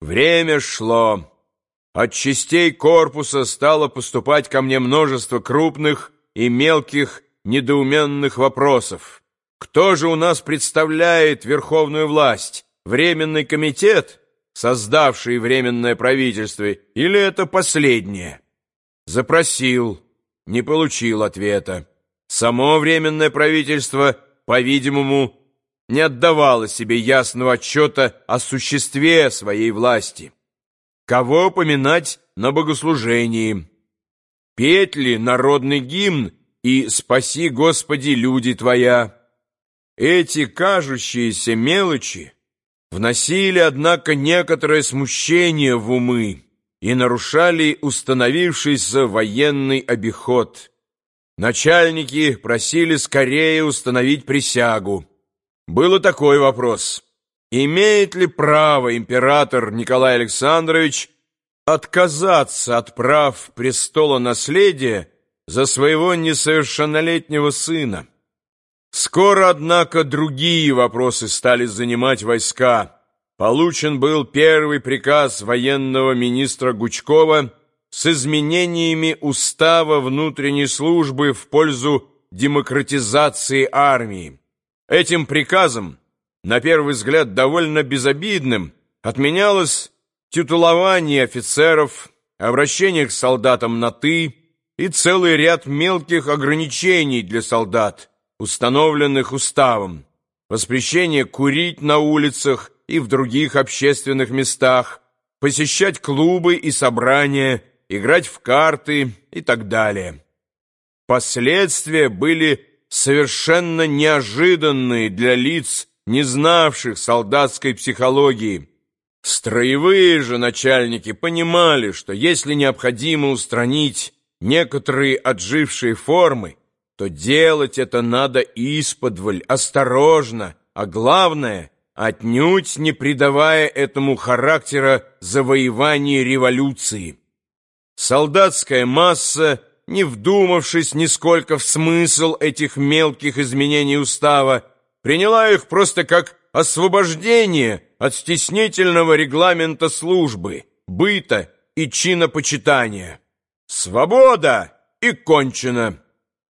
Время шло. От частей корпуса стало поступать ко мне множество крупных и мелких недоуменных вопросов. Кто же у нас представляет верховную власть? Временный комитет, создавший временное правительство, или это последнее? Запросил, не получил ответа. Само временное правительство, по-видимому, не отдавало себе ясного отчета о существе своей власти. Кого поминать на богослужении? Петь ли народный гимн и «Спаси, Господи, люди Твоя»? Эти кажущиеся мелочи вносили, однако, некоторое смущение в умы и нарушали установившийся военный обиход. Начальники просили скорее установить присягу. Был такой вопрос. Имеет ли право император Николай Александрович отказаться от прав престола наследия за своего несовершеннолетнего сына? Скоро, однако, другие вопросы стали занимать войска. Получен был первый приказ военного министра Гучкова с изменениями устава внутренней службы в пользу демократизации армии. Этим приказом, на первый взгляд довольно безобидным, отменялось титулование офицеров, обращение к солдатам на «ты» и целый ряд мелких ограничений для солдат, установленных уставом, воспрещение курить на улицах и в других общественных местах, посещать клубы и собрания, играть в карты и так далее. Последствия были совершенно неожиданные для лиц, не знавших солдатской психологии. Строевые же начальники понимали, что если необходимо устранить некоторые отжившие формы, то делать это надо исподволь, осторожно, а главное, отнюдь не придавая этому характера завоевания революции. Солдатская масса – не вдумавшись нисколько в смысл этих мелких изменений устава, приняла их просто как освобождение от стеснительного регламента службы, быта и чинопочитания. Свобода и кончено.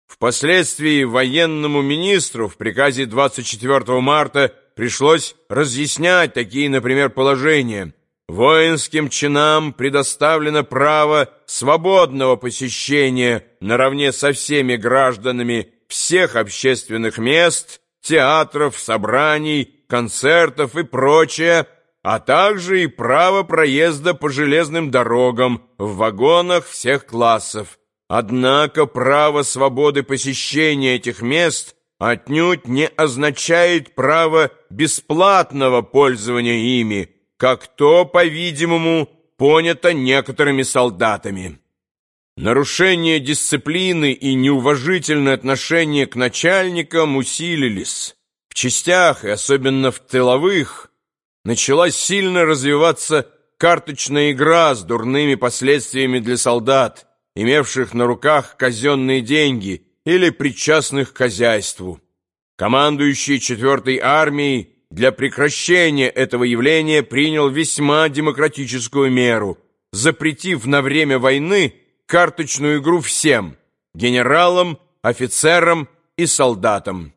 Впоследствии военному министру в приказе 24 марта пришлось разъяснять такие, например, положения – Воинским чинам предоставлено право свободного посещения наравне со всеми гражданами всех общественных мест, театров, собраний, концертов и прочее, а также и право проезда по железным дорогам в вагонах всех классов. Однако право свободы посещения этих мест отнюдь не означает право бесплатного пользования ими, как то, по-видимому, понято некоторыми солдатами. Нарушение дисциплины и неуважительное отношение к начальникам усилились. В частях, и особенно в тыловых, начала сильно развиваться карточная игра с дурными последствиями для солдат, имевших на руках казенные деньги или причастных к хозяйству. Командующий 4-й армией для прекращения этого явления принял весьма демократическую меру, запретив на время войны карточную игру всем – генералам, офицерам и солдатам.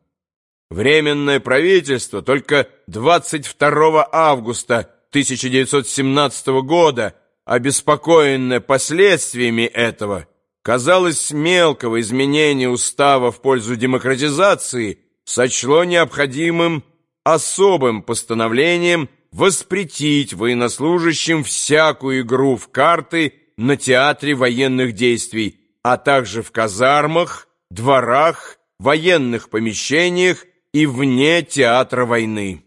Временное правительство только 22 августа 1917 года, обеспокоенное последствиями этого, казалось, мелкого изменения устава в пользу демократизации, сочло необходимым особым постановлением воспретить военнослужащим всякую игру в карты на театре военных действий, а также в казармах, дворах, военных помещениях и вне театра войны.